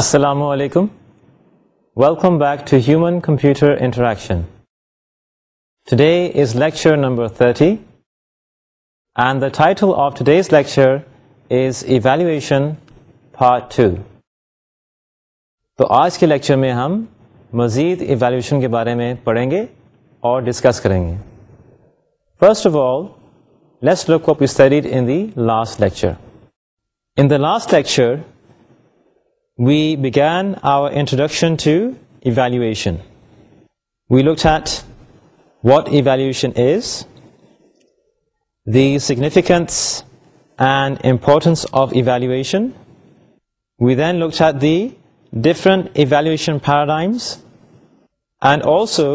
السلام علیکم welcome back to human computer interaction today is lecture number 30 and the title of today's lecture is evaluation part 2 تو آج کے lecture میں ہم مزید ایویلویشن کے بارے میں پڑھیں گے اور ڈسکس کریں گے first of all let's look up studied in the last lecture in the last lecture we begin our introduction to evaluation we looks at what evaluation the significance and importance of evaluation we then ل different evaluation paradigms and also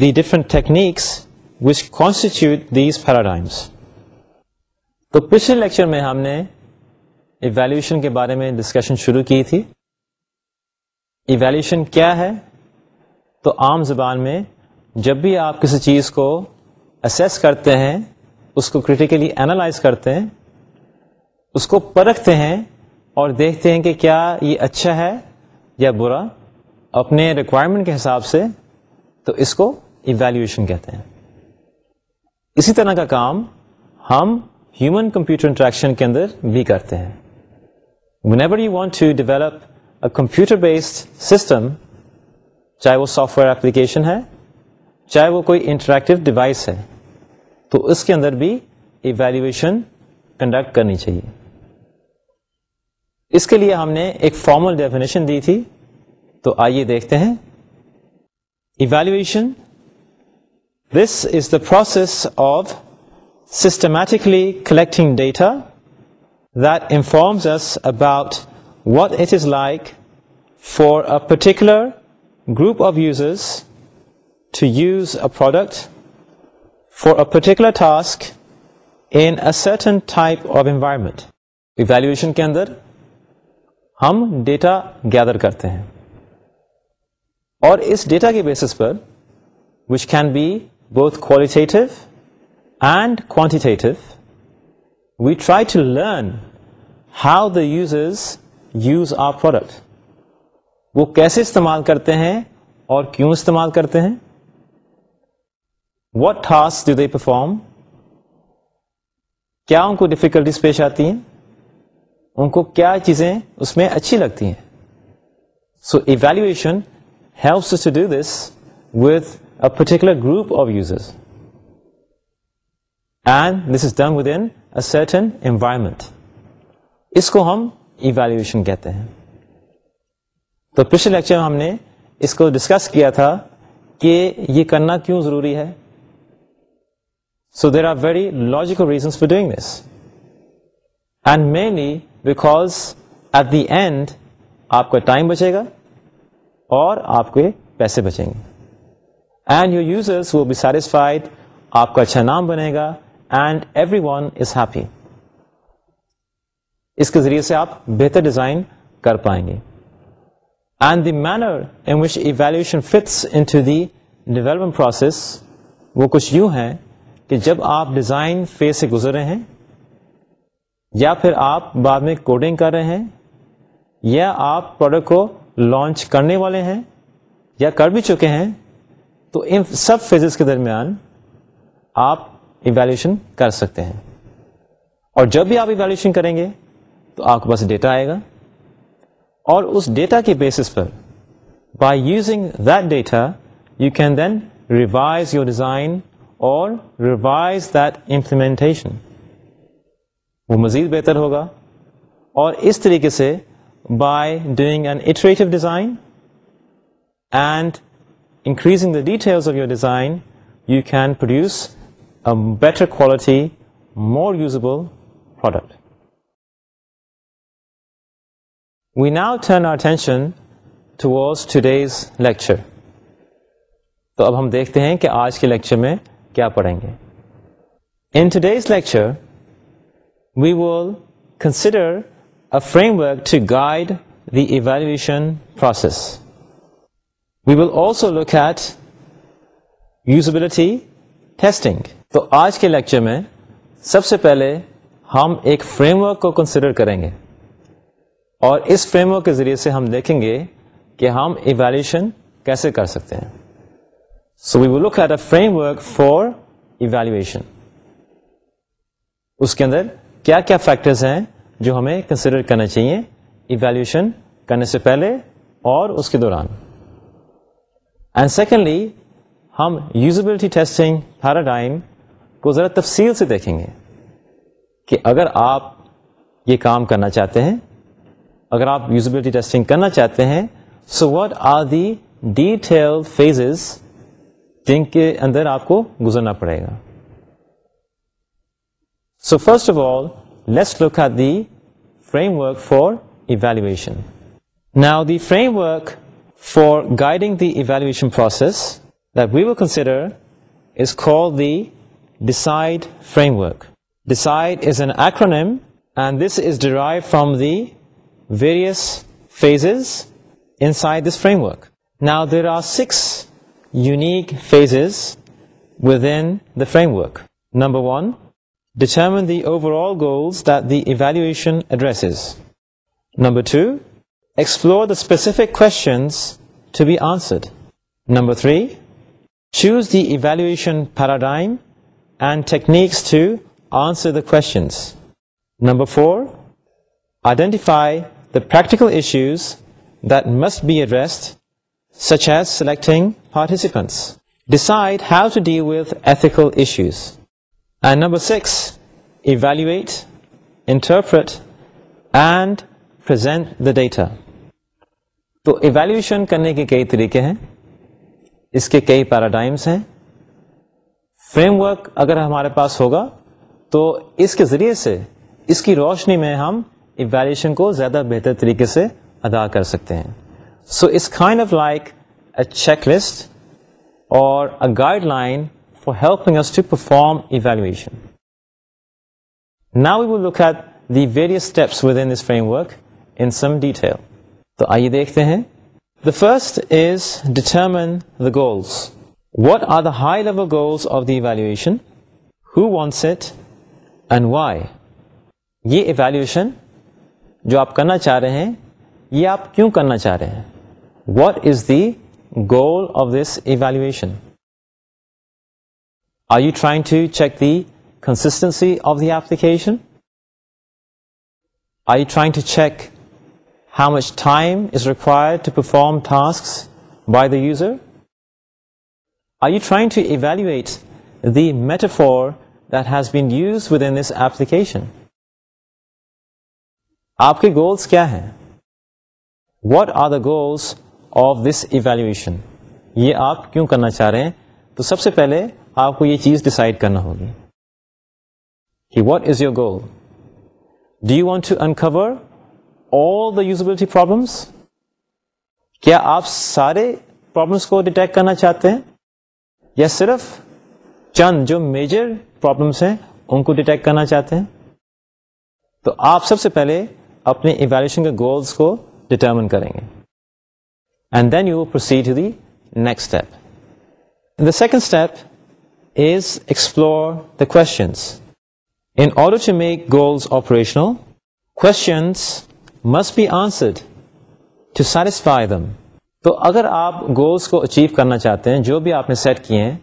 the different techniques which constitute these paradigms تو ہم نے evaluation کے بارے میں discussion شروع کی تھی ایویلیشن کیا ہے تو عام زبان میں جب بھی آپ کسی چیز کو اسیس کرتے ہیں اس کو کریٹیکلی انالائز کرتے ہیں اس کو پرکھتے ہیں اور دیکھتے ہیں کہ کیا یہ اچھا ہے یا برا اپنے ریکوائرمنٹ کے حساب سے تو اس کو ایویلیویشن کہتے ہیں اسی طرح کا کام ہم ہیومن کمپیوٹر انٹریکشن کے اندر بھی کرتے ہیں whenever you want to develop develop a computer based system چاہے وہ سافٹ ویئر اپلیکیشن ہے چاہے وہ کوئی انٹریکٹیو ڈیوائس ہے تو اس کے اندر بھی ایویلویشن کنڈکٹ کرنی چاہیے اس کے لیے ہم نے ایک فارمل ڈیفینیشن دی تھی تو آئیے دیکھتے ہیں evaluation this is the process of systematically collecting data that informs us about what it is like for a particular group of users to use a product for a particular task in a certain type of environment. Evaluation کے اندر ہم data gather کرتے ہیں اور اس data کے basis پر which can be both qualitative and quantitative we try to learn how the users use our product وہ کیسے استعمال کرتے ہیں اور کیوں استعمال کرتے ہیں what tasks do they perform کیا ان کو ڈفیکلٹیز پیش آتی ہیں ان کو کیا چیزیں اس میں اچھی لگتی ہیں so evaluation helps to do this with a particular group of users and this is done in certain environment اس کو ہم ایویلویشن کہتے ہیں تو پچھلے لیکچر میں ہم نے اس کو ڈسکس کیا تھا کہ یہ کرنا کیوں ضروری ہے so there are very logical reasons for doing this and mainly because at the end آپ کا ٹائم بچے گا اور آپ کے پیسے بچیں گے and your users you be satisfied آپ کا اچھا نام بنے گا and everyone is happy اس کے ذریعے سے آپ بہتر ڈیزائن کر پائیں گے and the manner in which evaluation fits into the development process وہ کچھ یوں ہے کہ جب آپ ڈیزائن فیز سے گزر رہے ہیں یا پھر آپ بعد میں کوڈنگ کر رہے ہیں یا آپ پروڈکٹ کو لانچ کرنے والے ہیں یا کر بھی چکے ہیں تو ان سب فیزز کے درمیان آپ ایویلویشن کر سکتے ہیں اور جب بھی آپ ایویلویشن کریں گے تو آپ کے پاس ڈیٹا آئے گا اور اس ڈیٹا کے بیسس پر by using that data you can then revise your design اور ریوائز دیٹ امپلیمنٹیشن وہ مزید بہتر ہوگا اور اس طریقے سے by doing an iterative design and increasing the details of your design you can produce better quality more usable product we نا ہر attention to to days lecture تو اب ہم دیکھتے ہیں کہ آج کے لیکچر میں کیا پڑھیں گے in today's lecture we will consider a framework to guide the evaluation process we will also look at usability testing تو آج کے لیکچر میں سب سے پہلے ہم ایک فریم ورک کو کنسیڈر کریں گے اور اس فریم ورک کے ذریعے سے ہم دیکھیں گے کہ ہم ایویلیشن کیسے کر سکتے ہیں so we will look at a framework for evaluation اس کے اندر کیا کیا فیکٹرز ہیں جو ہمیں کنسیڈر کرنا چاہیے ایویلویشن کرنے سے پہلے اور اس کے دوران اینڈ سیکنڈلی ہم یوزبلٹی ٹیسٹنگ پیراڈائم ٹائم کو ذرا تفصیل سے دیکھیں گے کہ اگر آپ یہ کام کرنا چاہتے ہیں اگر آپ یوزبلٹی ٹیسٹنگ کرنا چاہتے ہیں so what are the detail phases جن کے اندر آپ کو گزرنا پڑے گا so first of all let's look at the framework for evaluation now the framework for guiding the evaluation process that we will consider is call the DECIDE framework. DECIDE is an acronym, and this is derived from the various phases inside this framework. Now there are 6 unique phases within the framework. Number 1, determine the overall goals that the evaluation addresses. Number 2, explore the specific questions to be answered. Number 3, choose the evaluation paradigm techniques to answer the کو identify the practical issues this be address such as selecting participants decide how to deal with ethical issues and number six evaluate interpret and present the data تو evaluation کرنے کے کئی طریقے ہیں اس کے کئی paradigms ہیں فریم ورک اگر ہمارے پاس ہوگا تو اس کے ذریعے سے اس کی روشنی میں ہم ایویلیشن کو زیادہ بہتر طریقے سے ادا کر سکتے ہیں so kind of like a checklist اور a guideline for helping to perform evaluation نا we will look at the various steps within this framework in some detail تو آئیے دیکھتے ہیں the first is determine the goals what are the high level goals of the evaluation who wants it and why یہ evaluation جو آپ کرنا چاہ رہے ہیں یہ آپ کیوں کرنا چاہ رہے ہیں what is the goal of this evaluation I you try to check the consistency of the application I try to check how much time is require to perform task by the user you try to evaluate the metaphor that has been use with N this application آپ کے goals کیا ہیں what are the goals of this evaluation یہ آپ کیوں کرنا چاہ رہے ہیں تو سب سے پہلے آپ کو یہ چیز ڈسائڈ کرنا ہوگی what is your goal do you want to uncover all the usability problems کیا آپ سارے پرابلمس کو ڈیٹیکٹ کرنا چاہتے ہیں یا صرف چند جو میجر پرابلمس ہیں ان کو ڈیٹیکٹ کرنا چاہتے ہیں تو آپ سب سے پہلے اپنے ایویلیشن کے گولس کو ڈٹرمن کریں گے and then you proceed the next step the second step is explore the questions in order to make goals operational questions must be answered to satisfy them تو اگر آپ گولس کو achieve کرنا چاہتے ہیں جو بھی آپ نے سیٹ کیے ہیں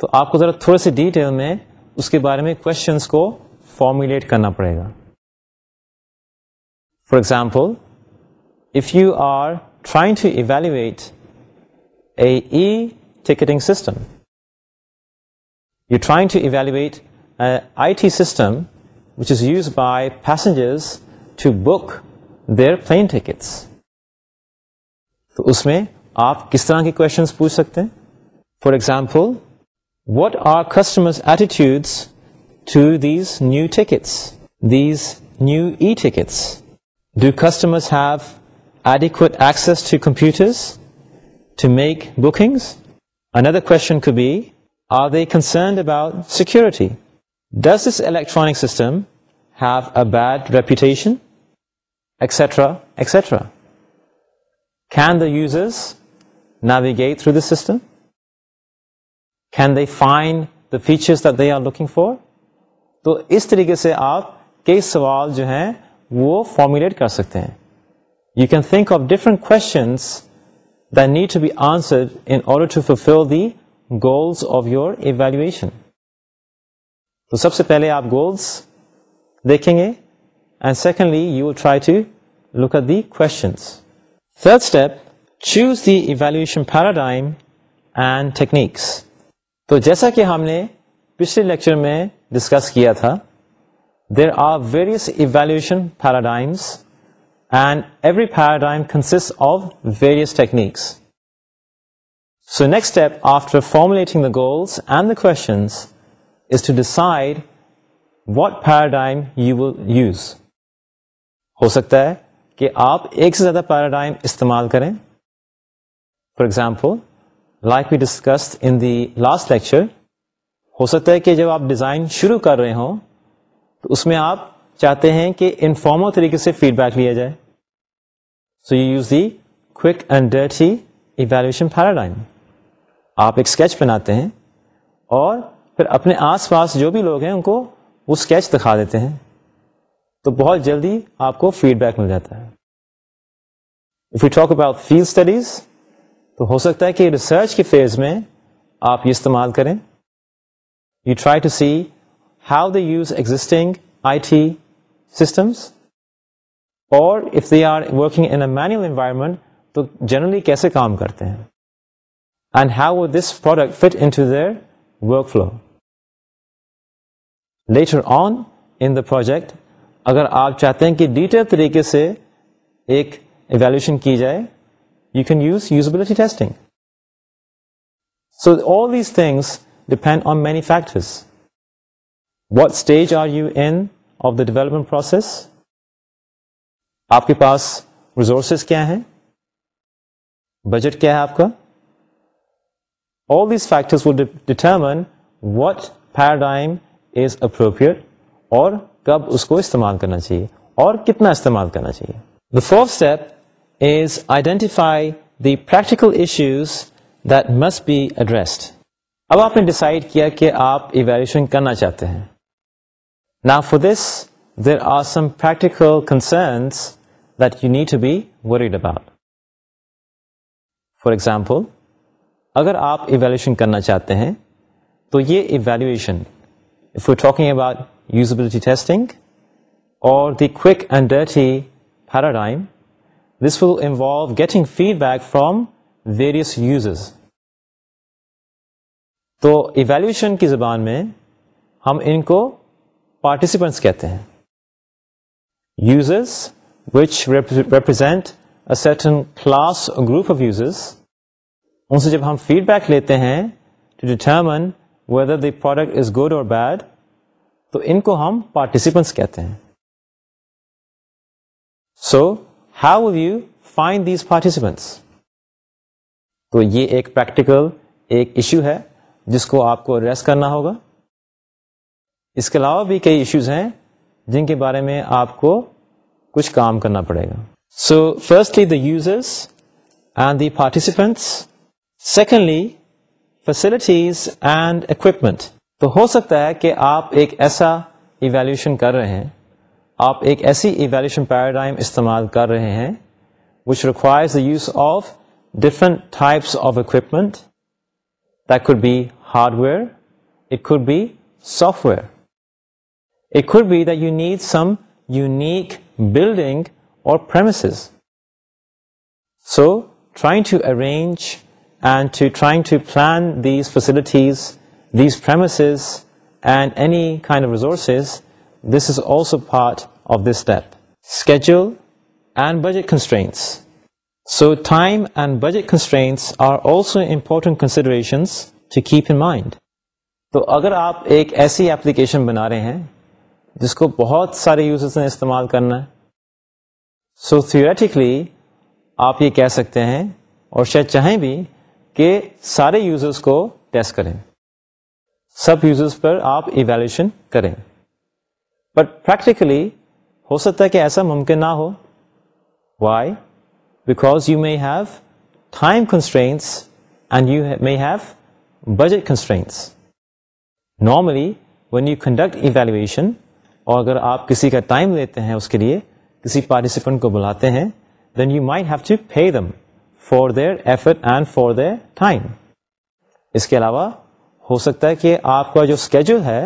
تو آپ کو ذرا تھوڑے سے ڈیٹیل میں اس کے بارے میں کوشچنس کو فارمولیٹ کرنا پڑے گا for example if you are trying to evaluate a e ticketing system you trying to evaluate I T system which is use by passengers to book their plane tickets تو اس میں آپ کس طرح کے کوشچنس پوچھ سکتے ہیں for example what are customer attitudes to these new tickets these new e tickets do customer to to make bookings اندر کوشچن کو be are they concerned about security this electronic system have a bad reputation extra extra users new a get through this system can the fine the features they are looking for تو اس طریقے سے آپ کئی سوال جو ہیں وہ فارمولیٹ کر سکتے ہیں you can think of different questions the need to be answered in order to fulfil the goals of your evaluation تو سب سے پہلے آپ گولس دیکھیں گے and secondly you try to look at the questions third step choose the evaluation paradigm and techniques تو جیسا کہ ہم نے پچھلے لیکچر میں ڈسکس کیا تھا there are various evaluation paradigms and every paradigm consist of various techniques so next step after formulating the goals and the questions is to decide what paradigm you will use ہو سکتا ہے کہ آپ ایک سے زیادہ پیراڈائم استعمال کریں for example like we discuss in the last lecture ہو سکتا ہے کہ جب آپ ڈیزائن شروع کر رہے ہوں تو اس میں آپ چاہتے ہیں کہ انفارمل طریقے سے فیڈ بیک لیا جائے so you use the quick and dirty ہی پیراڈائم آپ ایک اسکیچ بناتے ہیں اور پھر اپنے آس پاس جو بھی لوگ ہیں ان کو وہ اسکیچ دکھا دیتے ہیں تو بہت جلدی آپ کو فیڈ بیک مل جاتا ہے if you talk about field studies تو ہو سکتا ہے کہ ریسرچ کے فیز میں آپ یہ استعمال کریں you try to see how they use existing I T systems اور if they are working in a manual environment تو جنرلی کیسے کام کرتے ہیں and how this product fit into their workflow later on in the project اگر آپ چاہتے ہیں کہ ڈیٹیل طریقے سے ایک ایویلویشن کی جائے you can use usability testing so all these things depend on many factors what stage are you in of the development process آپ کے پاس ریزورسز کیا ہیں بجٹ کیا ہے آپ کا all these factor will determine what paradigm is appropriate اور کب اس کو استعمال کرنا چاہیے اور کتنا استعمال کرنا چاہیے the fourth step is identify the practical issues that must be addressed اب آپ نے ڈسائڈ کیا کہ آپ ایویلوشن کرنا چاہتے ہیں نا for this there are some practical concerns that you need to be worried about for example اگر آپ ایویلویشن کرنا چاہتے ہیں تو یہ evaluation if you talking about usability testing اور the quick and dirty paradigm. This will involve getting feedback from various تو evaluation کی زبان میں ہم ان کو پارٹیسپینٹس کہتے ہیں users which represent a certain class group of users ان سے جب ہم فیڈ بیک لیتے ہیں to determine whether the product is good اور بیڈ تو ان کو ہم پارٹیسپینٹس کہتے ہیں so how you find these participants تو یہ ایک پریکٹیکل ایک ایشو ہے جس کو آپ کو ایڈریس کرنا ہوگا اس کے علاوہ بھی کئی ایشوز ہیں جن کے بارے میں آپ کو کچھ کام کرنا پڑے گا so firstly the users and the participants secondly facilities and equipment تو ہو سکتا ہے کہ آپ ایک ایسا ایویلیوشن کر رہے ہیں آپ ایک ایسی ایویلیوشن پیراڈائم استعمال کر رہے ہیں which requires the use of different types of equipment the hardware it could be software it could be دینیڈ some unique building اور premises so try to arrange and to try to plan the facilities ی kind of resources this is also part of this deep schedule and budget constraints so time and budget constraints are also important consideration keep in mind تو اگر آپ ایک ایسی application بنا رہے ہیں جس کو بہت سارے یوزرس ہیں استعمال کرنا سو تھیوریٹکلی آپ یہ کہہ سکتے ہیں اور شاید چاہیں بھی کہ سارے یوزرس کو ٹیسٹ کریں سب یوزرس پر آپ ایویلیشن کریں بٹ پریکٹیکلی ہو سکتا ہے کہ ایسا ممکن نہ ہو why because you may have time constraints and you may have budget constraints normally when you conduct evaluation اور اگر آپ کسی کا ٹائم لیتے ہیں اس کے لیے کسی پارٹیسپینٹ کو بلاتے ہیں then you may have to pay them for their effort and for their time اس کے علاوہ ہو سکتا ہے کہ آپ کا جو اسکیجول ہے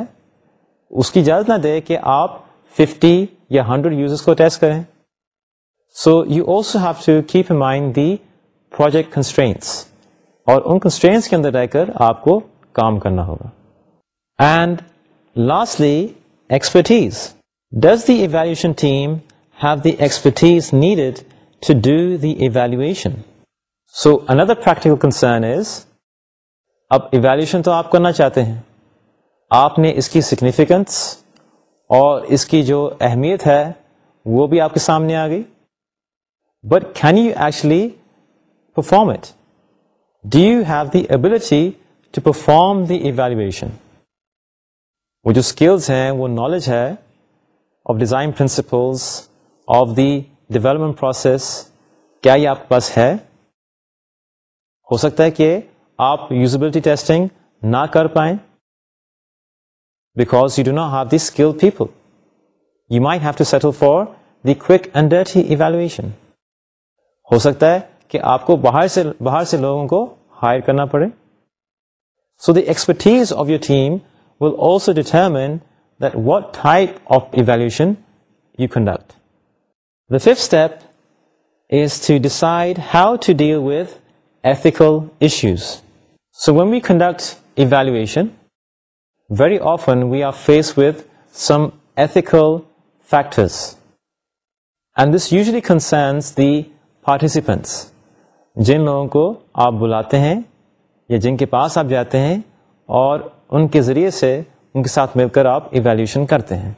اس کی اجازت نہ دے کہ آپ 50 یا 100 یوزرس کو ٹیسٹ کریں so you also have to keep a mind the project constraints اور ان کنسٹرینٹس کے اندر رہ کر آپ کو کام کرنا ہوگا and lastly expertise does the evaluation team have the expertise needed to do the evaluation so another practical concern is اب ایویلویشن تو آپ کرنا چاہتے ہیں آپ نے اس کی سگنیفیکینس اور اس کی جو اہمیت ہے وہ بھی آپ کے سامنے آ گئی but can you actually perform it do you have the ability to perform the evaluation وہ جو اسکلس ہیں وہ نالج ہے of design principles of the development process کیا یہ آپ کے پاس ہے ہو سکتا ہے کہ آپ یوزبلٹی ٹیسٹنگ نہ کر پائیں because you do not have the skill people you may have to settle for the kinder ہی ایویلویشن ہو سکتا ہے کہ آپ کو باہر سے باہر سے لوگوں کو ہائر کرنا پڑے so the expertise of your team will also determine that what type of evaluation you conduct the fifth step is to decide how to deal with ethical issues so when we conduct evaluation very often we are face with some ethical factors and this usually concerns the participants جن لوگوں کو آپ بلاتے ہیں یا جن کے پاس آپ جاتے ہیں اور ان کے ذریعے سے ان کے ساتھ مل کر آپ ایویلیوشن کرتے ہیں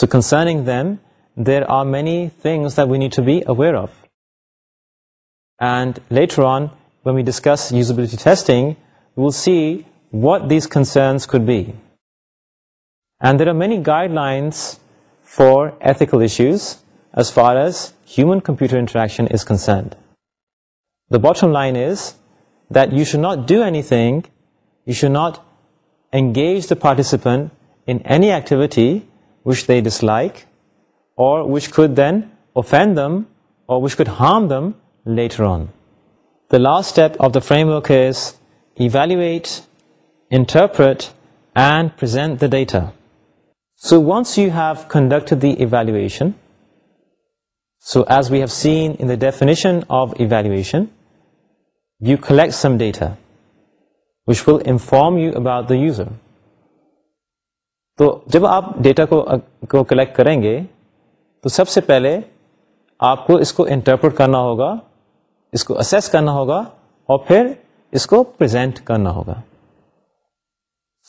so concerning them there are many things we need to be aware of and later on When we discuss usability testing, we'll see what these concerns could be. And there are many guidelines for ethical issues as far as human-computer interaction is concerned. The bottom line is that you should not do anything, you should not engage the participant in any activity which they dislike or which could then offend them or which could harm them later on. Last step of the framework is evaluate interpret and present the data so once you have conduct the evaluation so as we have seen in definition of evaluation you collect some data which could inform you about the user تو جب آپ data کو collect کریں گے تو سب سے پہلے آپ کو اس کو انٹرپرٹ کرنا ہوگا اس کو اسیس کرنا ہوگا اور پھر اس کو پرزینٹ کرنا ہوگا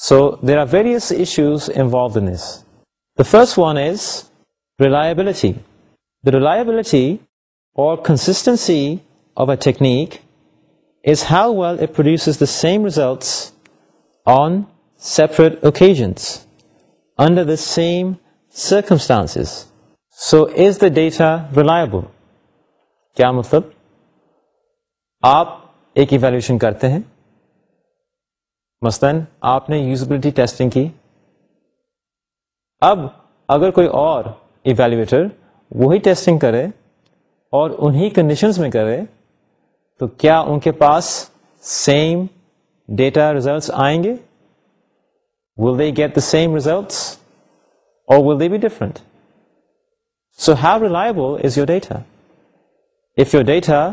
so there are various issues involve this the first one is reliability the reliability اور consistency of a technique is how well it produces the same results on separate occasions under the same circumstances so is the data reliable کیا مطلب آپ ایک evaluation کرتے ہیں مثلاً آپ نے یوزبلٹی ٹیسٹنگ کی اب اگر کوئی اور ایویلویٹر وہی ٹیسٹنگ کرے اور انہی کنڈیشنز میں کرے تو کیا ان کے پاس سیم ڈیٹا ریزلٹس آئیں گے will they get the same results اور will they be different so have reliable is your data if your data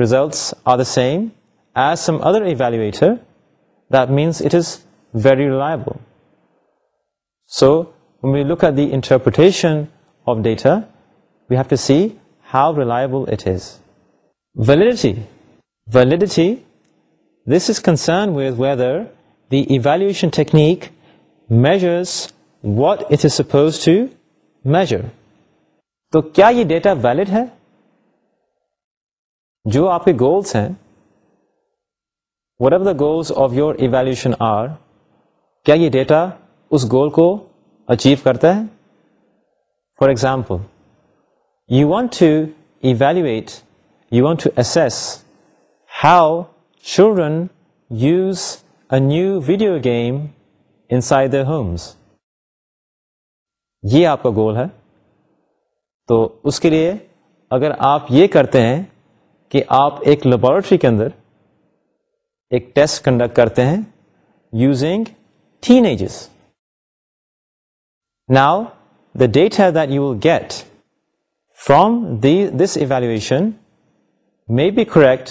results are the same as some other evaluator that means it is very reliable so look at the interpretation of data we have to see how reliable it is validity validity this is concern whether the evaluation technique measures what it is supposed measure تو کیا یہ data valid ہے جو آپ کے goals ہیں what are the goals of your evaluation are کیا یہ ڈیٹا اس گول کو اچیو کرتا ہے for example you want to evaluate you want to assess how children use a new video game inside the homes یہ آپ کا گول ہے تو اس کے لیے اگر آپ یہ کرتے ہیں کہ آپ ایک لیبورٹری کے اندر ایک ٹیسٹ کنڈکٹ کرتے ہیں using teenagers now the data ہے that you will get from the this evaluation may be correct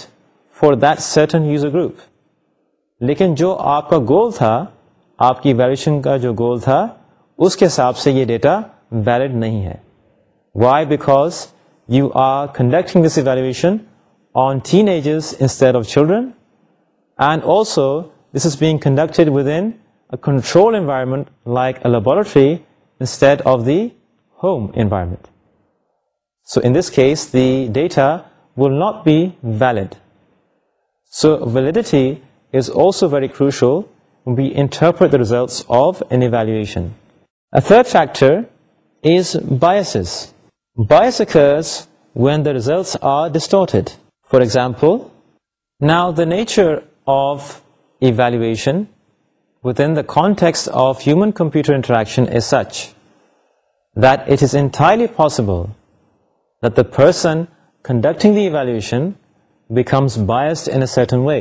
for that certain user group لیکن جو آپ کا گول تھا آپ کی ایویلویشن کا جو گول تھا اس کے حساب سے یہ ڈیٹا ویلڈ نہیں ہے why because you are conducting this evaluation on teenagers instead of children. And also, this is being conducted within a controlled environment like a laboratory instead of the home environment. So in this case, the data will not be valid. So validity is also very crucial when we interpret the results of an evaluation. A third factor is biases. Bias occurs when the results are distorted. For example now the nature of evaluation with in the context of human computer interaction is such that it is entirely possible that the person conducting the evaluation becomes biased in a certain way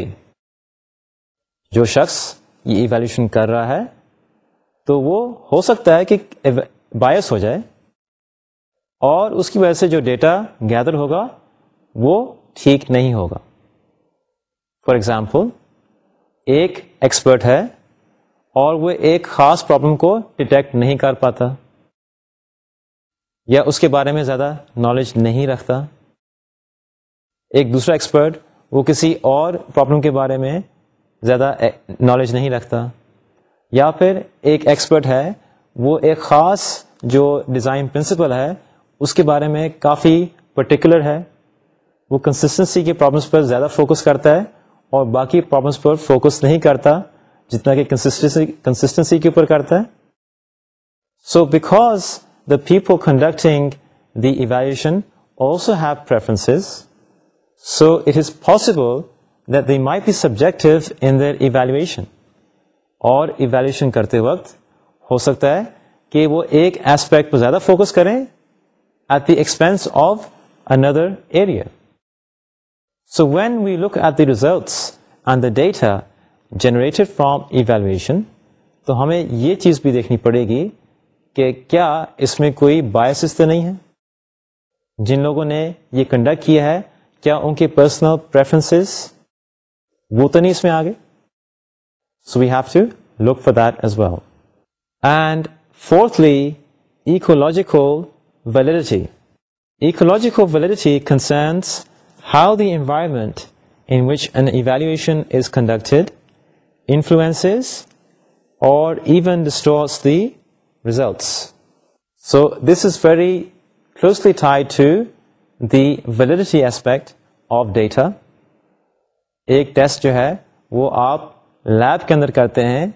جو شخص یہ evolution کر رہا ہے تو وہ ہو سکتا ہے کہ بایس ہو جائے اور اس کی وجہ سے جو ڈیٹا گیدر ہوگا وہ ٹھیک نہیں ہوگا فار ایگزامپل ایک ایکسپرٹ ہے اور وہ ایک خاص پرابلم کو ڈیٹیکٹ نہیں کر پاتا یا اس کے بارے میں زیادہ نالج نہیں رکھتا ایک دوسرا ایکسپرٹ وہ کسی اور پرابلم کے بارے میں زیادہ نالج نہیں رکھتا یا پھر ایک ایکسپرٹ ہے وہ ایک خاص جو ڈیزائن پرنسپل ہے اس کے بارے میں کافی پرٹیکولر ہے وہ کنسسٹنسی کی پرابلمس پر زیادہ فوکس کرتا ہے اور باقی پرابلمس پر فوکس نہیں کرتا جتنا کہ کنسٹنسی کے اوپر کرتا ہے so because the people conducting the evaluation also have preferences so it is possible that the may be subject in their evaluation اور ایویلویشن کرتے وقت ہو سکتا ہے کہ وہ ایک ایسپیکٹ پر زیادہ فوکس کریں at the expense of another area so when we look at the results and the data generated generated from evaluation تو ہمیں یہ چیز بھی دیکھنی پڑے گی کہ کیا اس میں کوئی بایسز تو نہیں ہے جن لوگوں نے یہ کنڈکٹ کیا ہے کیا ان کے پرسنل پریفرنسز وہ تو نہیں اس میں آ گئے so we have to look for well and fourthly ecological validity ecological validity concerns how the environment in which an evaluation is conducted influence اور even distorts the results so this is very closely tied to the validity aspect of data ایک test جو ہے وہ آپ lab کے اندر کرتے ہیں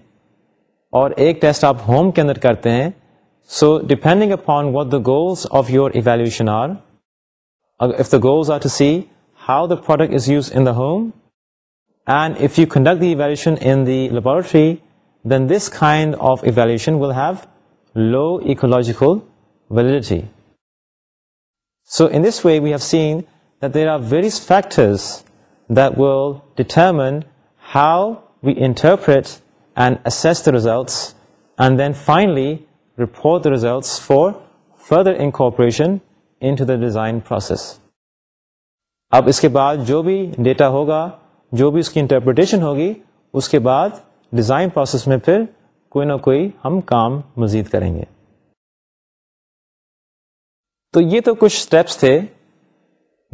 اور ایک ٹیسٹ آپ ہوم کے اندر کرتے ہیں so depending upon what the goals of use evaluation are if the goals are to see how the product is used in the home, and if you conduct the evaluation in the laboratory, then this kind of evaluation will have low ecological validity. So in this way, we have seen that there are various factors that will determine how we interpret and assess the results, and then finally report the results for further incorporation into the design process. اب اس کے بعد جو بھی data ہوگا جو بھی اس کی انٹرپریٹیشن ہوگی اس کے بعد ڈیزائن پروسیس میں پھر کوئی نہ کوئی ہم کام مزید کریں گے تو یہ تو کچھ اسٹیپس تھے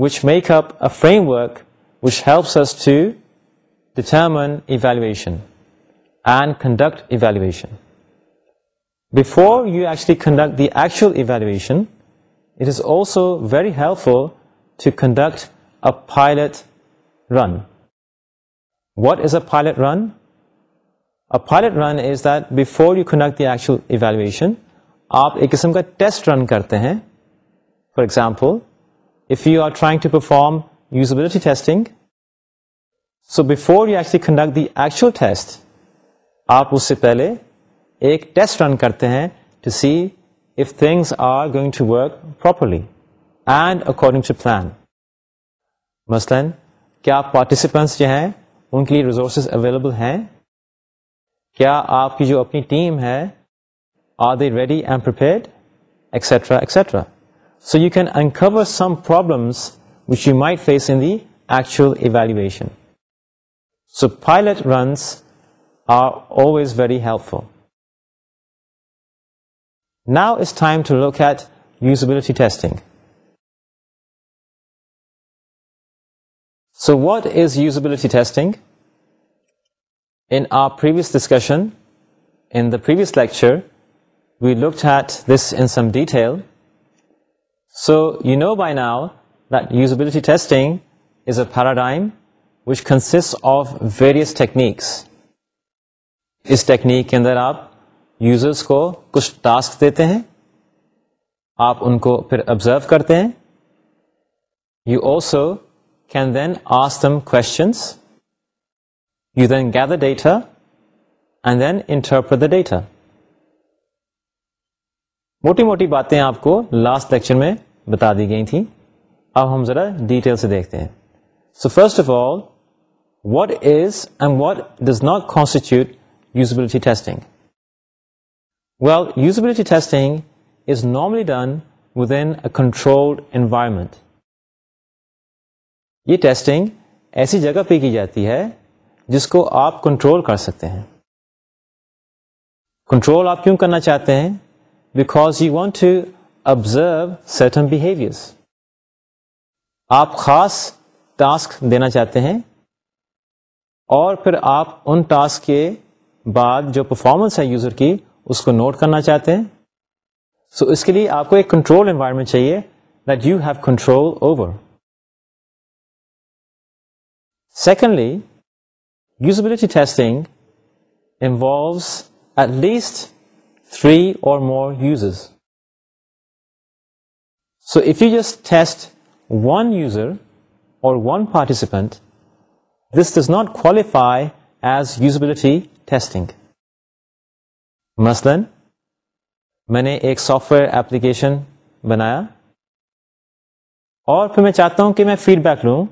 which make up a framework which helps us to determine evaluation and conduct evaluation before you actually conduct the actual evaluation it is also very helpful to conduct pilot run what is a pilot run run is that before you conduct the ایچو evaluation آپ ایک قسم کا test run کرتے ہیں for example if you are trying to perform usability testing so before you actually conduct the actual test آپ اس سے پہلے ایک ٹیسٹ رن کرتے ہیں to see if things are going to work properly and according to plan مثلاً کیا participants جو ہیں ان کے لیے ریزورسز اویلیبل ہیں کیا آپ کی جو اپنی ٹیم ہے are they ready and prepared etcetera etcetera so you can encounter some problems which you may face in the actual evaluation so pilot runs are always very helpful now it's time to look at usability testing so what is usability testing in previous discussion in the previous lecture we look at this in some detail so you know by now that testing is a a paradigm which کنسٹ of various techniques اس technique کے اندر آپ users کو کچھ task دیتے ہیں آپ ان کو پھر آبزرو کرتے ہیں you also then ask them کون get a data then interpret data موٹی موٹی باتیں آپ کو لاسٹ لیکچر میں بتا دی گئی تھیں اب ہم ذرا ڈیٹیل سے دیکھتے ہیں so first of all what is and what does not constitute usability testing well usability testing is normally done with in controlled environment یہ ٹیسٹنگ ایسی جگہ پہ کی جاتی ہے جس کو آپ کنٹرول کر سکتے ہیں کنٹرول آپ کیوں کرنا چاہتے ہیں because you want to observe certain behaviours آپ خاص ٹاسک دینا چاہتے ہیں اور پھر آپ ان ٹاسک کے بعد جو پرفارمنس ہے یوزر کی اس کو نوٹ کرنا چاہتے ہیں سو so اس کے لیے آپ کو ایک کنٹرول انوائرمنٹ چاہیے that you have control over secondly usability testing involves at least three or more users. So if you just test one user or one participant this does not qualify as usability testing مثلاً میں نے ایک software application بنایا اور پھر میں چاہتا ہوں کہ میں فیڈ بیک لوں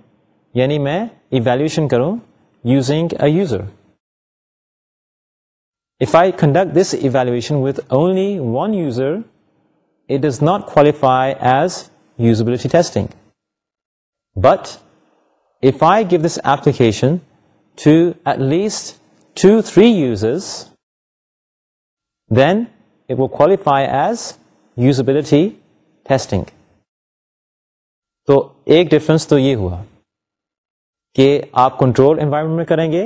یعنی میں ایویلویشن کروں using a user if I conduct this evaluation with only one user it does not qualify as usability testing but if I give this application to at least two three users then it qualify as usability testing تو ایک difference تو یہ ہوا کہ آپ control environment میں کریں گے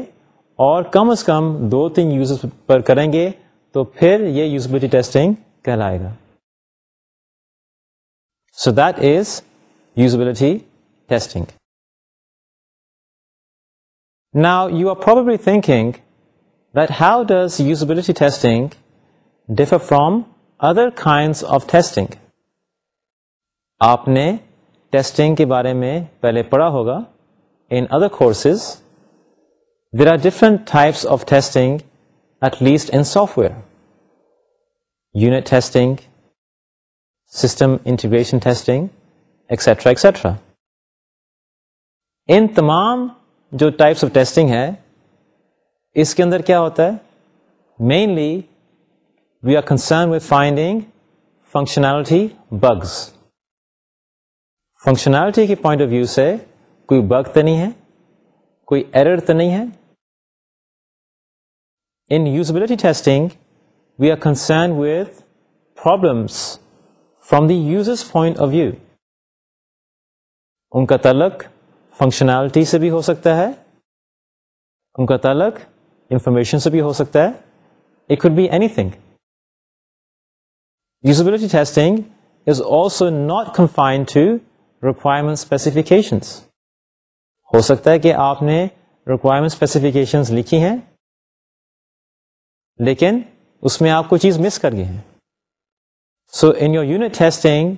اور کم از کم دو تین یوز پر کریں گے تو پھر یہ یوزبلٹی ٹیسٹنگ کہلائے گا so that is usability testing نا you are probably thinking that how does usability testing differ from other kinds of testing آپ نے ٹیسٹنگ کے بارے میں پہلے پڑھا ہوگا other courses there are different types of testing at least in software unit testing system integration testing etcetera etcetera ان تمام جو ٹائپس آف ٹیسٹنگ ہے اس کے اندر کیا ہوتا ہے mainly we are concern winding functionality bugs functionality کی پوائنٹ آف ویو سے کوئی بگ تو نہیں ہے کوئی ایرر تو نہیں ہے in usability testing we are concern with problems from the users point of view ان کا تعلق فنکشنالٹی سے بھی ہو سکتا ہے ان کا تعلق انفارمیشن سے بھی ہو سکتا ہے it could be anything usability testing is also not confined to requirement specifications ہو سکتا ہے کہ آپ نے ریکوائرمنٹ اسپیسیفکیشنس لکھی ہیں لیکن اس میں آپ کو چیز مس کر گئے ہیں so in your unit testing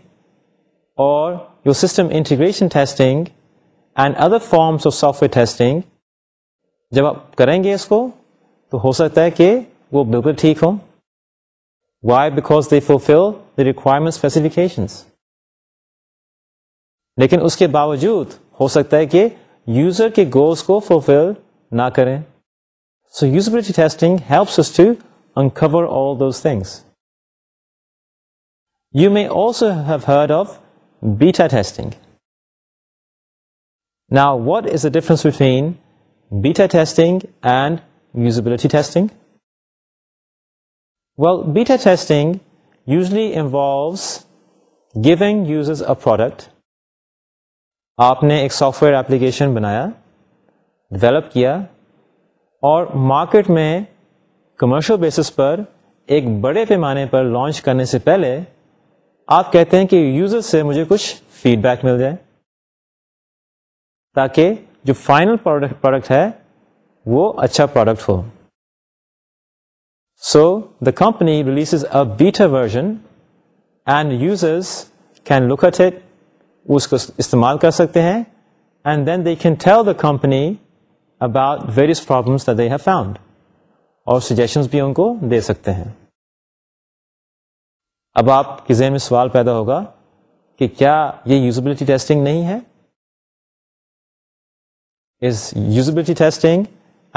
or your system integration testing and other forms of software testing جب آپ کریں گے اس کو تو ہو سکتا ہے کہ وہ بالکل ٹھیک ہو why because they fulfil the requirement specifications لیکن اس کے باوجود ہو سکتا ہے کہ یوزر کے گولس کو فلفل نہ کریں so usability testing helps to uncover all those things you may also have heard of beta testing نا what is the difference between beta testing and usability testing well beta testing usually involves giving یوزز a product آپ نے ایک software application بنایا develop کیا اور market میں commercial basis پر ایک بڑے پیمانے پر لانچ کرنے سے پہلے آپ کہتے ہیں کہ یوزر سے مجھے کچھ فیڈ بیک مل جائے تاکہ جو فائنل پروڈکٹ پروڈکٹ ہے وہ اچھا پروڈکٹ ہو so the company release a beta version and users can look at it اس کو استعمال کر سکتے ہیں and then they can the company about various problems they have found اور سجیشنس بھی ان کو دے سکتے ہیں اب آپ کے ذہن میں سوال پیدا ہوگا کہ کیا یہ یوزبلٹی ٹیسٹنگ نہیں ہے is usability testing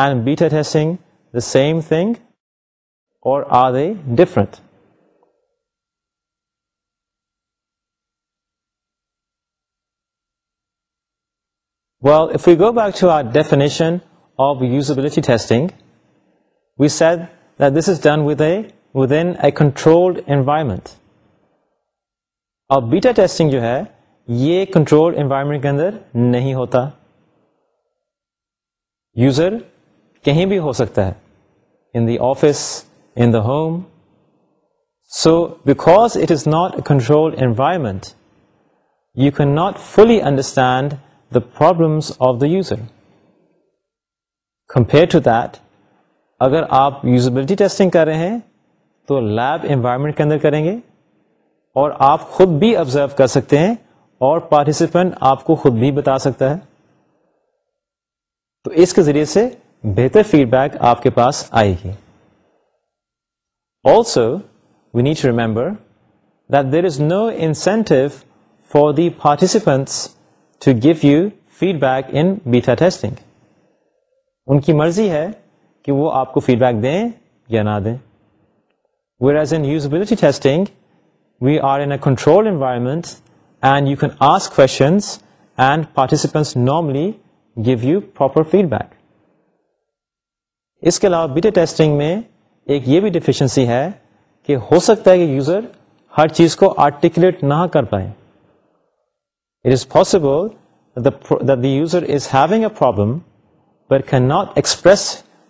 and beta testing the same thing or are they different well if you go back to our definition of usability testing we said this is done with a with in a controlled environment اور beta testing جو ہے یہ control environment کے اندر نہیں ہوتا user کہیں بھی ہو سکتا ہے in the office in the home so because it is not a control environment you can not fully understand the problems of the user. Compared to that, اگر آپ یوزبلٹی ٹیسٹنگ کر رہے ہیں تو لب انوائرمنٹ کے اندر کریں گے اور آپ خود بھی آبزرو کر سکتے ہیں اور پارٹیسپینٹ آپ کو خود بھی بتا سکتا ہے تو اس کے ذریعے سے بہتر فیڈ بیک آپ کے پاس آئے گی also we need to remember that there is no incentive for the participants to give you feedback in beta testing ان کی مرضی ہے کہ وہ آپ کو فیڈ بیک دیں یا نہ دیں where as in usability testing we are in a control environment and you can ask and participants normally give you proper feedback اس کے علاوہ بیٹا ٹیسٹنگ میں ایک یہ بھی ڈیفیشنسی ہے کہ ہو سکتا ہے کہ یوزر ہر چیز کو آرٹیکولیٹ نہ کر پائیں it is possible that the user is having a problem but can not express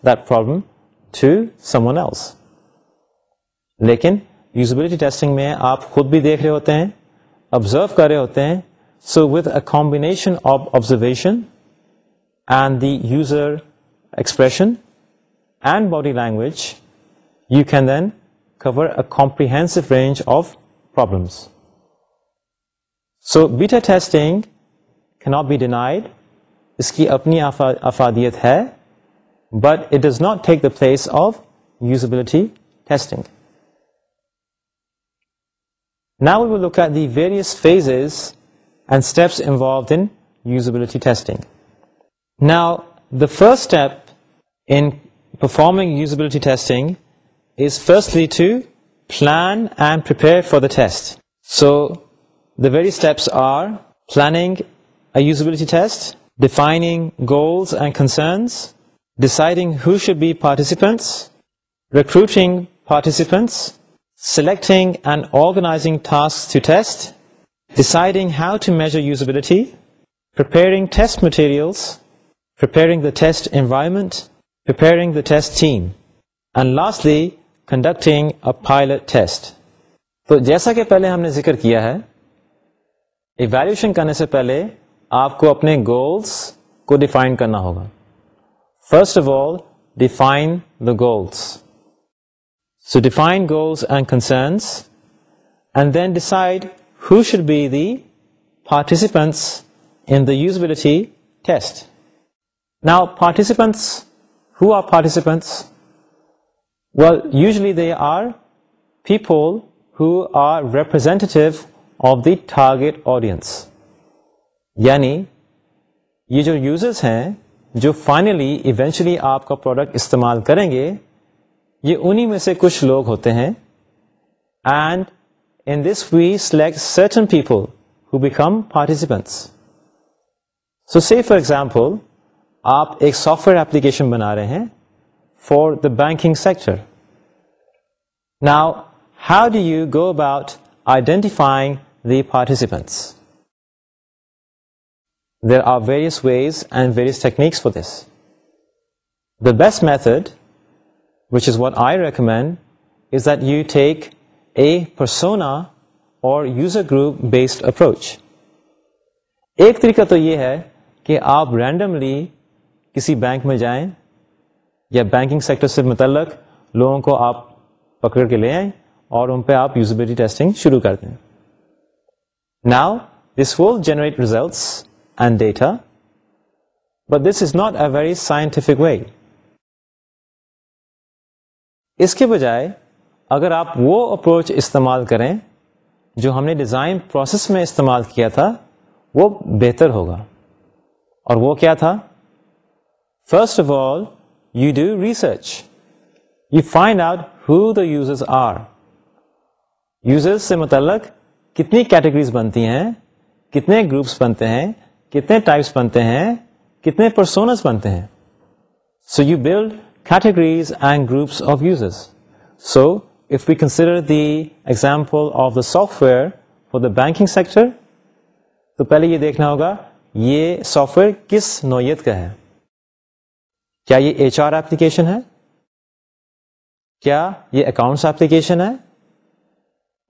that problem to someone else لیکن یوزبلٹی ٹیسٹنگ میں آپ خود بھی دیکھ رہے ہوتے ہیں آبزرو کر رہے ہوتے ہیں so with a combination of observation and the user expression and body language you can then cover a comprehensive range of problems so beta testing کی ناٹ بی ڈینائڈ اس کی اپنی افادیت ہے but it does not take the place of usability testing now will look at the various phases and steps involved in usability testing now the first step in performing usability testing is firstly to plan and prepare for the test so the various are planning the test defining concerns be participants recruiting participants selecting and organising major usability test materials the test environment the test team and lastly conducting test تو جیسا کہ پہلے ہم نے ذکر کیا ہے ویلوشن کرنے سے پہلے آپ کو اپنے گولس کو ڈیفائن کرنا ہوگا first of all define the goals so define goals and concerns and then decide who should be the participants in the usability test now participants who are participants well usually they are people who are representative of the target audience یعنی یہ جو users ہیں جو finally eventually آپ کا product استعمال کریں گے یہ انہی میں سے کچھ لوگ ہوتے ہیں and in this we select certain people who become participants so see for example آپ ایک سافٹ ویئر اپلیکیشن بنا رہے ہیں for the banking sector now how do you go about identifying the participants. There are various ways and various techniques for this the best method which is what I recommend is that you take a persona اور user group based approach ایک طریقہ تو یہ ہے کہ آپ randomly کسی bank میں جائیں یا بینکنگ سیکٹر سے متعلق لوگوں کو آپ پکڑ کے لے آئیں اور ان پہ آپ یوزبلٹی ٹیسٹنگ شروع کر دیں now this will generate results and data but this is not a very scientific way اس کے بجائے اگر آپ وہ اپروچ استعمال کریں جو ہم نے ڈیزائن پروسیس میں استعمال کیا تھا وہ بہتر ہوگا اور وہ کیا تھا first of all you do research you find out who the users are users سے متعلق کتنی کیٹیگریز بنتی ہیں کتنے گروپس بنتے ہیں کتنے ٹائپس بنتے ہیں کتنے پرسونس بنتے ہیں so you build categories and groups of users so if you consider the example of the software for the banking sector تو پہلے یہ دیکھنا ہوگا یہ سافٹ ویئر کس نوعیت کا ہے کیا یہ ایچ آر ایپلیکیشن ہے کیا یہ اکاؤنٹس ایپلیکیشن ہے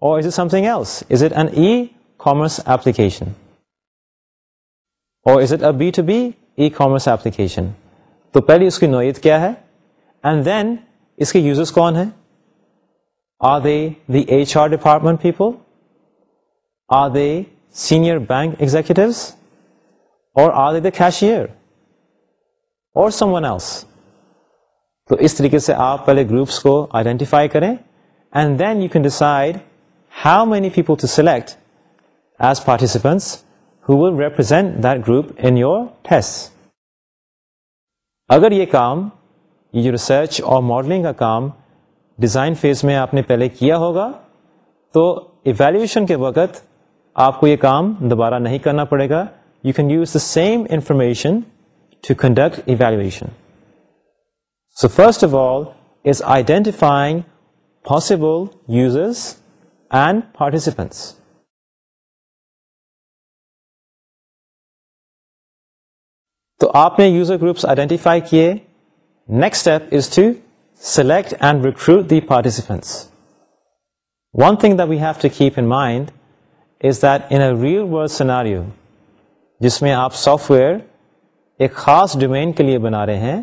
is it something else is it an e commerce application اور is it a B to B e commerce application تو پہلی اس کی نوعیت کیا ہے اینڈ دین اس کے یوزرس کون ہیں are they the H R department people are they senior bank executives اور آر دے دا كیشیئر اور سم ون ایلس تو اس طریقے سے آپ پہلے گروپس کو آئیڈینٹیفائی کریں and then you can decide how many people to select as participants who will represent group in yours اگر یہ کام یہ ریسرچ اور ماڈلنگ کا کام ڈیزائن فیز میں آپ نے پہلے کیا ہوگا تو ایویلیویشن کے وقت آپ کو یہ کام دوبارہ نہیں کرنا پڑے گا you can use the same information to conduct evaluation so first of all is identifying possible یوزز پارٹیسپ تو آپ نے یوزر گروپس آئیڈینٹیفائی کیے next step is to select and recruit the participants one thing we have to keep in mind is that in real world scenario جس میں آپ soft where ایک خاص ڈومین کے لیے بنا رہے ہیں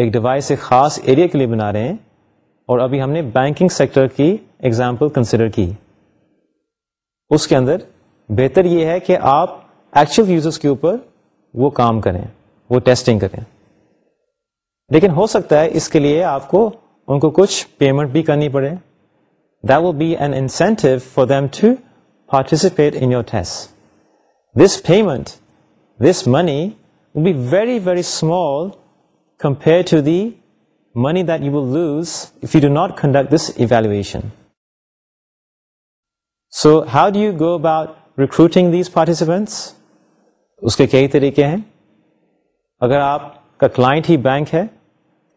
ایک ڈیوائس ایک خاص ایریا کے لیے بنا رہے ہیں اور ابھی ہم نے بینکنگ سیکٹر کی ایگزامپل کنسیڈر کی اس کے اندر بہتر یہ ہے کہ آپ ایکچوئل یوزرس کے اوپر وہ کام کریں وہ ٹیسٹنگ کریں لیکن ہو سکتا ہے اس کے لیے آپ کو ان کو کچھ پیمنٹ بھی کرنی پڑے will be an incentive for them to participate in your test this payment this money will be very very small compare to the money that you will lose if you do not conduct this evaluation so how do you go about recruiting these participants اس کے کئی طریقے ہیں اگر آپ کا client ہی bank ہے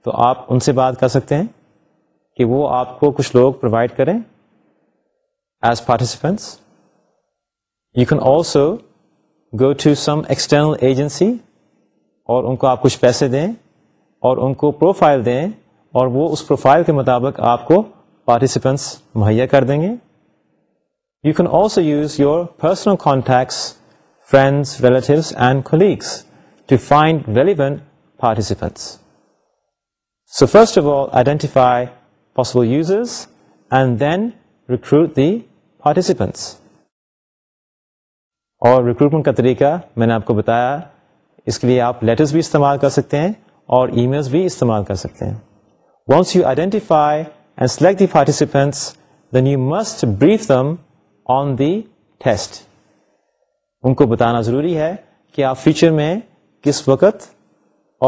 تو آپ ان سے بات کر سکتے ہیں کہ وہ آپ کو کچھ لوگ پرووائڈ کریں as participants you can also go to some external agency اور ان کو آپ کچھ پیسے دیں اور ان کو پروفائل دیں اور وہ اس پروفائل کے مطابق آپ کو پارٹیسپینٹس مہیا کر دیں گے you can also use your personal contacts friends relatives and colleagues to find relevant participants so first of all identify possible users and then recruit the participants اور ریکروٹمنٹ کا طریقہ میں نے آپ کو بتایا اس کے لیے آپ لیٹرس بھی استعمال کر سکتے ہیں اور ای میلس بھی استعمال کر سکتے ہیں once you identify and select the participants then you must brief them on the test ان کو بتانا ضروری ہے کہ آپ فیوچر میں کس وقت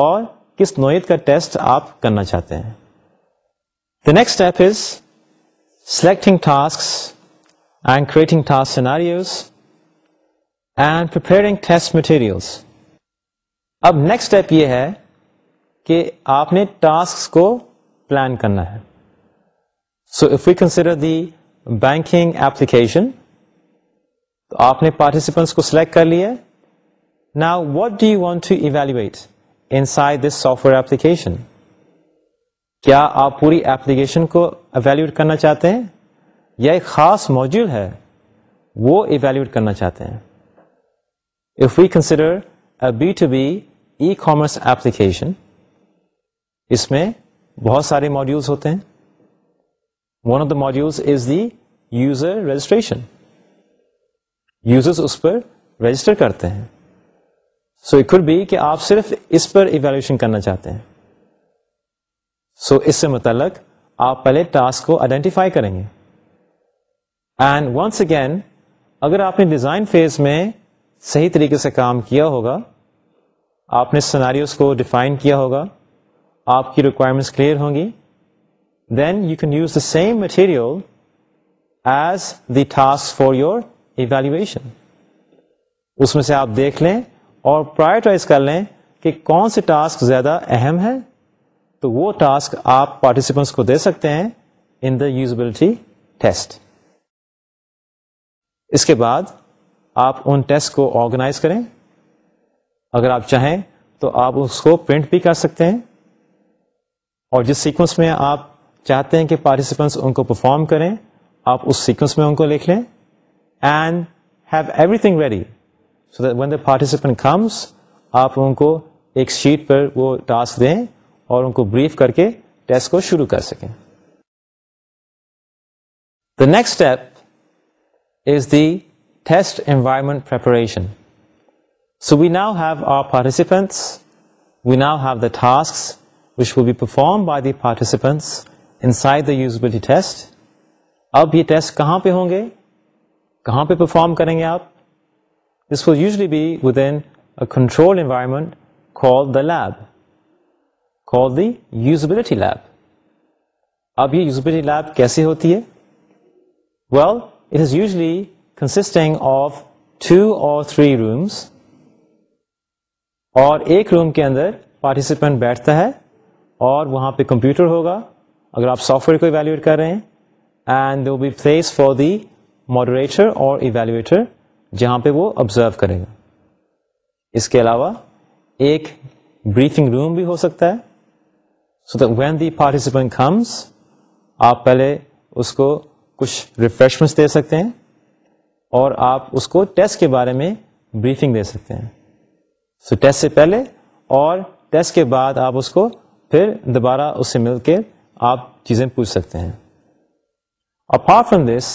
اور کس نوعیت کا ٹیسٹ آپ کرنا چاہتے ہیں the next step is selecting task and creating task scenarios and test materials اب نیکسٹ اسٹیپ یہ ہے کہ آپ نے ٹاسک کو پلان کرنا ہے so if you consider the banking application تو آپ نے پارٹیسپینٹس کو سلیکٹ کر لیا نا what do you want to evaluate inside this software application کیا آپ پوری ایپلیکیشن کو ایویلویٹ کرنا چاہتے ہیں یا ایک خاص موجود ہے وہ ایویلویٹ کرنا چاہتے ہیں if we consider a B to B e commerce application اس میں بہت سارے ماڈیولس ہوتے ہیں one of the modules is the user registration users اس پر رجسٹر کرتے ہیں سو بی کہ آپ صرف اس پر ایویلویشن کرنا چاہتے ہیں سو so اس سے متعلق آپ پہلے ٹاسک کو آئیڈینٹیفائی کریں گے اینڈ ونس اگین اگر آپ نے ڈیزائن فیز میں صحیح طریقے سے کام کیا ہوگا آپ نے سناریوز کو ڈیفائن کیا ہوگا آپ کی ریکوائرمنٹس کلیئر ہوں گی then you can use the same material as the task for your evaluation اس میں سے آپ دیکھ لیں اور پرائرٹائز کر لیں کہ کون سے ٹاسک زیادہ اہم ہے تو وہ ٹاسک آپ پارٹیسپینٹس کو دے سکتے ہیں ان دا یوزبلٹی ٹیسٹ اس کے بعد آپ ان ٹیسٹ کو آرگنائز کریں اگر آپ چاہیں تو آپ اس کو پرنٹ بھی کر سکتے ہیں اور جس سیکوینس میں آپ چاہتے ہیں کہ پارٹیسپینٹس ان کو پرفارم کریں آپ اس سیکوینس میں ان کو لکھ لیں and have everything very so that when the participant comes آپ ان کو ایک شیٹ پر وہ ٹاسک دیں اور ان کو بریف کر کے ٹیسٹ کو شروع کر سکیں the next step is the test environment preparation so we now have our participants we now have the task which we perform by the participants inside the usability test اب یہ test کہاں پہ ہوں گے کہاں پہ perform کریں گے آپ this will usually be with in control environment call the lab call the usability lab اب یہ یوزبلٹی لیب کیسی ہوتی ہے well it is usually consisting of two or three rooms اور ایک روم کے اندر پارٹیسپینٹ بیٹھتا ہے اور وہاں پہ کمپیوٹر ہوگا اگر آپ سافٹ ویئر کو ایویلیویٹ کر رہے ہیں and do be place for the moderator اور ایویلیویٹر جہاں پہ وہ آبزرو کرے گا اس کے علاوہ ایک بریفنگ روم بھی ہو سکتا ہے so that when the participant comes آپ پہلے اس کو کچھ ریفریشمنٹس دے سکتے ہیں اور آپ اس کو ٹیسٹ کے بارے میں بریفنگ دے سکتے ہیں سو so, ٹیسٹ سے پہلے اور ٹیسٹ کے بعد آپ اس کو پھر دوبارہ اس سے مل کے آپ چیزیں پوچھ سکتے ہیں apart from this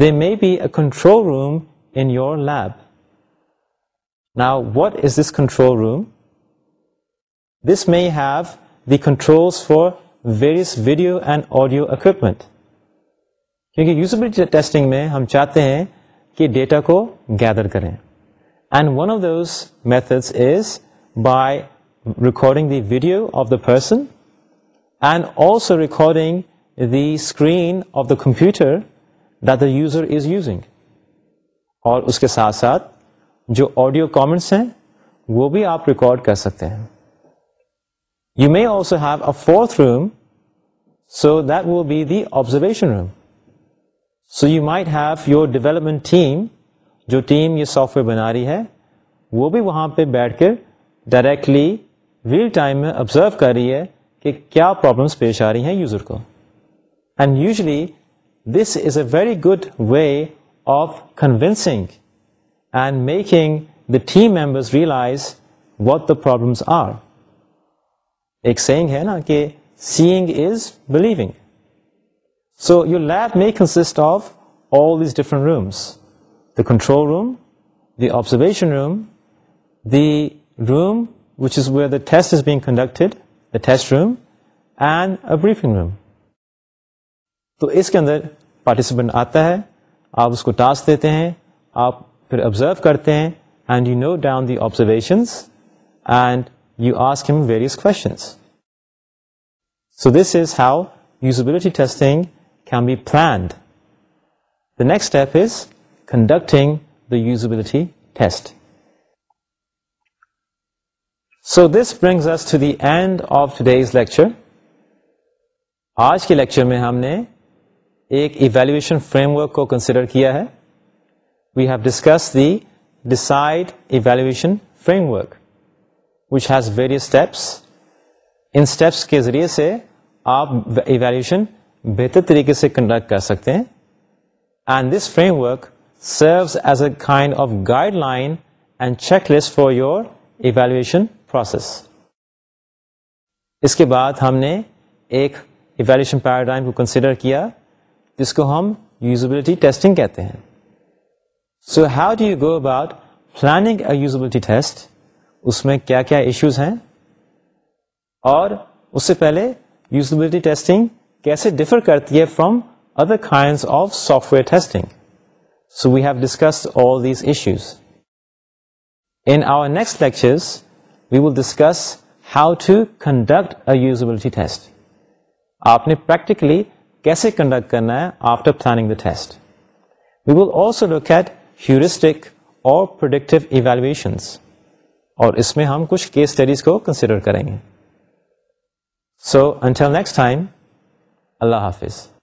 they may be a control room in your lab نا what is this control room this may have the control for various video and audio equipment کیونکہ یوزبلٹی ٹیسٹنگ میں ہم چاہتے ہیں کہ ڈیٹا کو gather کریں and one of those methods is by recording the video of the person and also recording the screen of the computer that the user is using اور اس کے ساتھ ساتھ جو آڈیو کامنٹس ہیں وہ بھی آپ ریکارڈ کر سکتے ہیں you may also have a fourth room so that will be the observation room so you might have your development team جو ٹیم یہ سافٹ ویئر بنا رہی ہے وہ بھی وہاں پہ بیٹھ کر ڈائریکٹلی ریل ٹائم میں آبزرو کر رہی ہے کہ کیا پرابلمس پیش آ رہی ہیں یوزر کو and usually this is a very good way of convincing and making the team members realise what the problems are ایک سینگ ہے نا کہ seeing is believing so your lab may consist of all these different rooms the control room the observation room the room which is waste conducted room and room تو اس کے اندر پارٹیسپینٹ آتا ہے آپ اس کو ٹاسک دیتے ہیں آپ آبزرو کرتے ہیں and you know down the usability testing can be planned next step is conducting the usability test so this brings us to the end of today's lecture آج کے لیکچر میں ہم نے ایک ایویلویشن فریم ورک کو consider کیا ہے we have discuss the decide evaluation framework which has various steps ان اسٹیپس کے ذریعے سے آپ ایویلویشن بہتر طریقے سے کنڈکٹ کر سکتے ہیں and this framework serves as a kind of guideline and checklist for your evaluation process اس کے بعد ہم نے ایک ایویلیشن پیراڈائم کو کنسیڈر کیا جس کو ہم یوزبلٹی ٹیسٹنگ کہتے ہیں so how do you go about planning a usability test اس میں کیا کیا ایشوز ہیں اور اس سے پہلے یوزبلٹی ٹیسٹنگ کیسے ڈفر کرتی ہے from other kinds of software testing so we have discuss all these issues in our next lectures we will discuss how to conduct a usability test آپ نے پریکٹیکلی کیسے conduct کرنا ہے after planning the test we will also look at heuristic اور productive evaluations اور اس میں ہم کچھ کیس اسٹڈیز کو کنسیڈر کریں گے سو انٹل نیکسٹ ٹائم اللہ حافظ